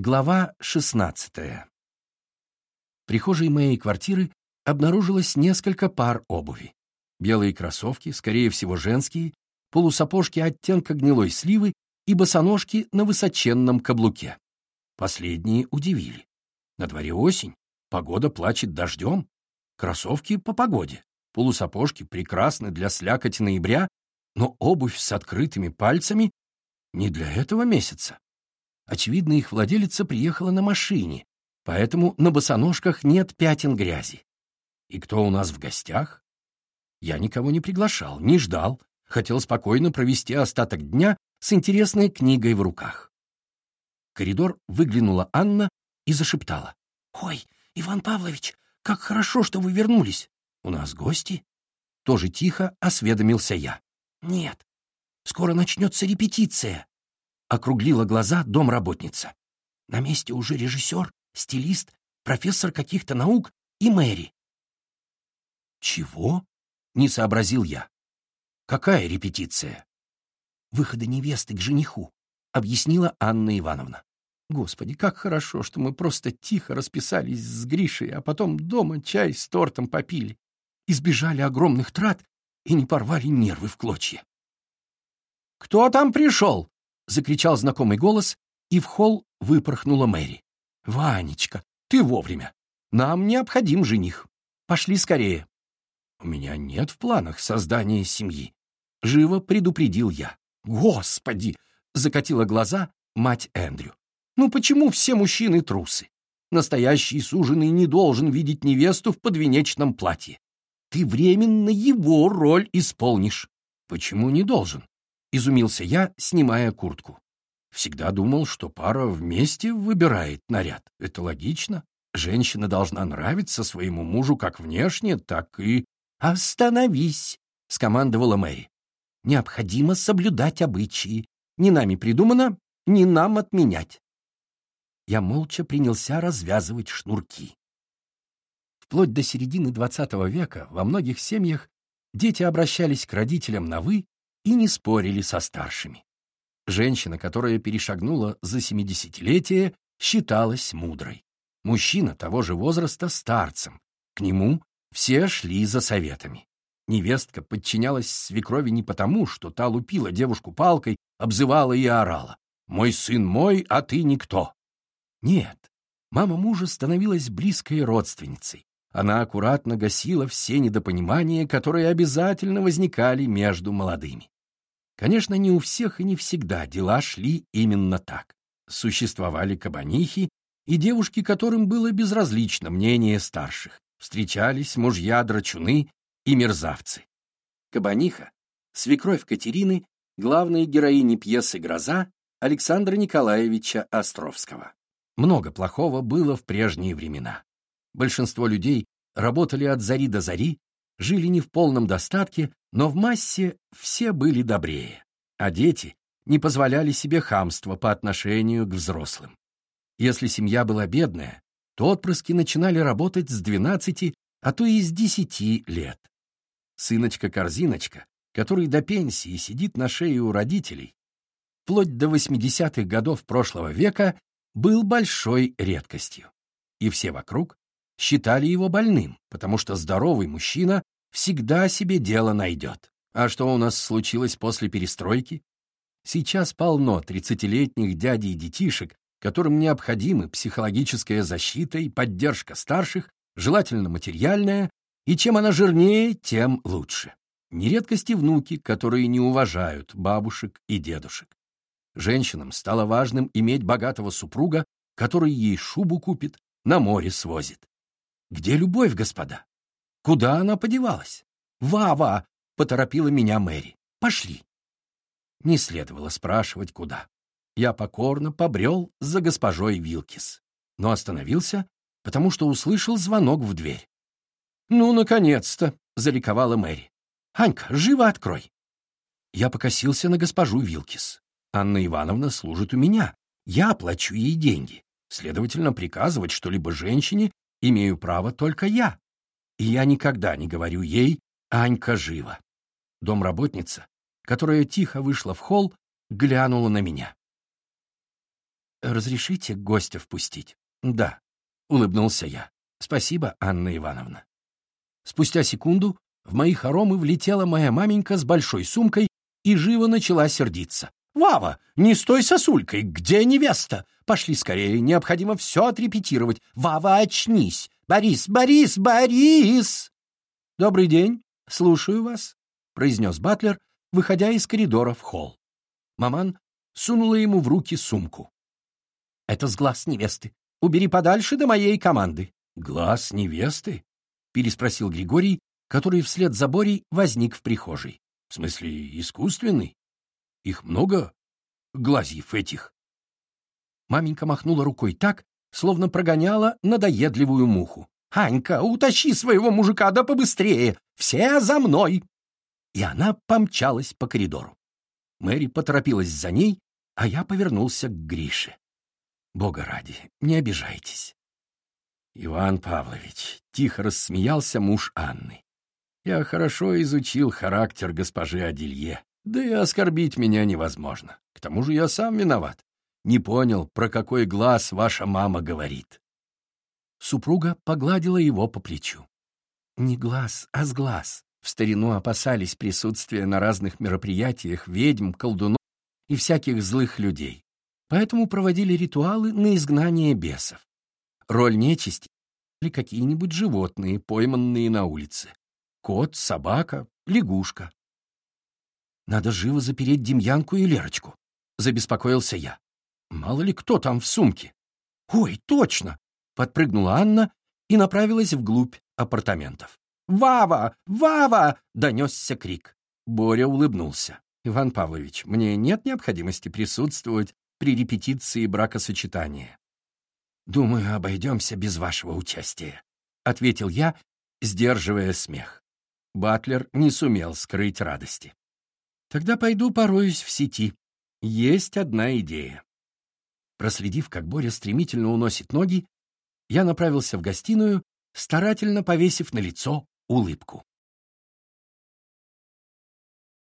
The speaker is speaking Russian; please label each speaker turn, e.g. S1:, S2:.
S1: Глава 16. В прихожей моей квартиры обнаружилось несколько пар обуви. Белые кроссовки, скорее всего женские, полусапожки оттенка гнилой сливы и босоножки на высоченном каблуке. Последние удивили. На дворе осень, погода плачет дождем, кроссовки по погоде, полусапожки прекрасны для слякоти ноября, но обувь с открытыми пальцами не для этого месяца. Очевидно, их владелица приехала на машине, поэтому на босоножках нет пятен грязи. И кто у нас в гостях? Я никого не приглашал, не ждал, хотел спокойно провести остаток дня с интересной книгой в руках. В коридор выглянула Анна и зашептала. «Ой, Иван Павлович, как хорошо, что вы вернулись. У нас гости?» Тоже тихо осведомился я. «Нет, скоро начнется репетиция округлила глаза домработница. На месте уже режиссер, стилист, профессор каких-то наук и Мэри. Чего? Не сообразил я. Какая репетиция? Выхода невесты к жениху, объяснила Анна Ивановна. Господи, как хорошо, что мы просто тихо расписались с Гришей, а потом дома чай с тортом попили, избежали огромных трат и не порвали нервы в клочья. «Кто там пришел?» Закричал знакомый голос, и в холл выпорхнула Мэри. «Ванечка, ты вовремя. Нам необходим жених. Пошли скорее». «У меня нет в планах создания семьи», — живо предупредил я. «Господи!» — закатила глаза мать Эндрю. «Ну почему все мужчины трусы? Настоящий суженый не должен видеть невесту в подвенечном платье. Ты временно его роль исполнишь». «Почему не должен?» — изумился я, снимая куртку. Всегда думал, что пара вместе выбирает наряд. Это логично. Женщина должна нравиться своему мужу как внешне, так и... «Остановись!» — скомандовала Мэри. «Необходимо соблюдать обычаи. Не нами придумано, не нам отменять». Я молча принялся развязывать шнурки. Вплоть до середины XX века во многих семьях дети обращались к родителям на «вы» и не спорили со старшими. Женщина, которая перешагнула за семидесятилетие, считалась мудрой. Мужчина того же возраста — старцем. К нему все шли за советами. Невестка подчинялась свекрови не потому, что та лупила девушку палкой, обзывала и орала. «Мой сын мой, а ты никто». Нет, мама мужа становилась близкой родственницей. Она аккуратно гасила все недопонимания, которые обязательно возникали между молодыми. Конечно, не у всех и не всегда дела шли именно так. Существовали кабанихи и девушки, которым было безразлично мнение старших. Встречались мужья-драчуны и мерзавцы. Кабаниха, свекровь Катерины, главной героини пьесы «Гроза» Александра Николаевича Островского. Много плохого было в прежние времена. Большинство людей работали от зари до зари, жили не в полном достатке, но в массе все были добрее, а дети не позволяли себе хамства по отношению к взрослым. Если семья была бедная, то отпрыски начинали работать с 12, а то и с 10 лет. Сыночка-корзиночка, который до пенсии сидит на шее у родителей, вплоть до 80-х годов прошлого века, был большой редкостью. И все вокруг считали его больным, потому что здоровый мужчина всегда себе дело найдет. А что у нас случилось после перестройки? Сейчас полно тридцатилетних дядей и детишек, которым необходимы психологическая защита и поддержка старших, желательно материальная, и чем она жирнее, тем лучше. Нередкости внуки, которые не уважают бабушек и дедушек. Женщинам стало важным иметь богатого супруга, который ей шубу купит, на море свозит. Где любовь, господа? Куда она подевалась? «Вава!» — поторопила меня Мэри. «Пошли!» Не следовало спрашивать, куда. Я покорно побрел за госпожой Вилкис, но остановился, потому что услышал звонок в дверь. «Ну, наконец-то!» — заликовала Мэри. «Анька, живо открой!» Я покосился на госпожу Вилкис. Анна Ивановна служит у меня. Я оплачу ей деньги. Следовательно, приказывать что-либо женщине имею право только я. И я никогда не говорю ей «Анька жива». Домработница, которая тихо вышла в холл, глянула на меня. «Разрешите гостя впустить?» «Да», — улыбнулся я. «Спасибо, Анна Ивановна». Спустя секунду в мои хоромы влетела моя маменька с большой сумкой и живо начала сердиться. «Вава, не стой сосулькой! Где невеста? Пошли скорее, необходимо все отрепетировать. Вава, очнись! Борис, Борис, Борис!» «Добрый день, слушаю вас», — произнес Батлер, выходя из коридора в холл. Маман сунула ему в руки сумку. «Это с глаз невесты. Убери подальше до моей команды». «Глаз невесты?» — переспросил Григорий, который вслед за Борей возник в прихожей. «В смысле, искусственный? Их много? Глазив этих?» Маменька махнула рукой так, словно прогоняла надоедливую муху. «Анька, утащи своего мужика, да побыстрее! Все за мной!» И она помчалась по коридору. Мэри поторопилась за ней, а я повернулся к Грише. Бога ради, не обижайтесь. Иван Павлович, тихо рассмеялся муж Анны. Я хорошо изучил характер госпожи Аделье, да и оскорбить меня невозможно. К тому же я сам виноват. Не понял, про какой глаз ваша мама говорит. Супруга погладила его по плечу. Не глаз, а с глаз. В старину опасались присутствия на разных мероприятиях ведьм, колдунов и всяких злых людей поэтому проводили ритуалы на изгнание бесов. Роль нечисти или какие-нибудь животные, пойманные на улице. Кот, собака, лягушка. Надо живо запереть Демьянку и Лерочку, — забеспокоился я. Мало ли кто там в сумке. Ой, точно! — подпрыгнула Анна и направилась вглубь апартаментов. «Вава! Вава!» — донесся крик. Боря улыбнулся. «Иван Павлович, мне нет необходимости присутствовать при репетиции бракосочетания. «Думаю, обойдемся без вашего участия», — ответил я, сдерживая смех. Батлер не сумел скрыть радости. «Тогда пойду пороюсь в сети. Есть одна идея». Проследив, как Боря стремительно уносит ноги, я направился в гостиную, старательно повесив на лицо улыбку.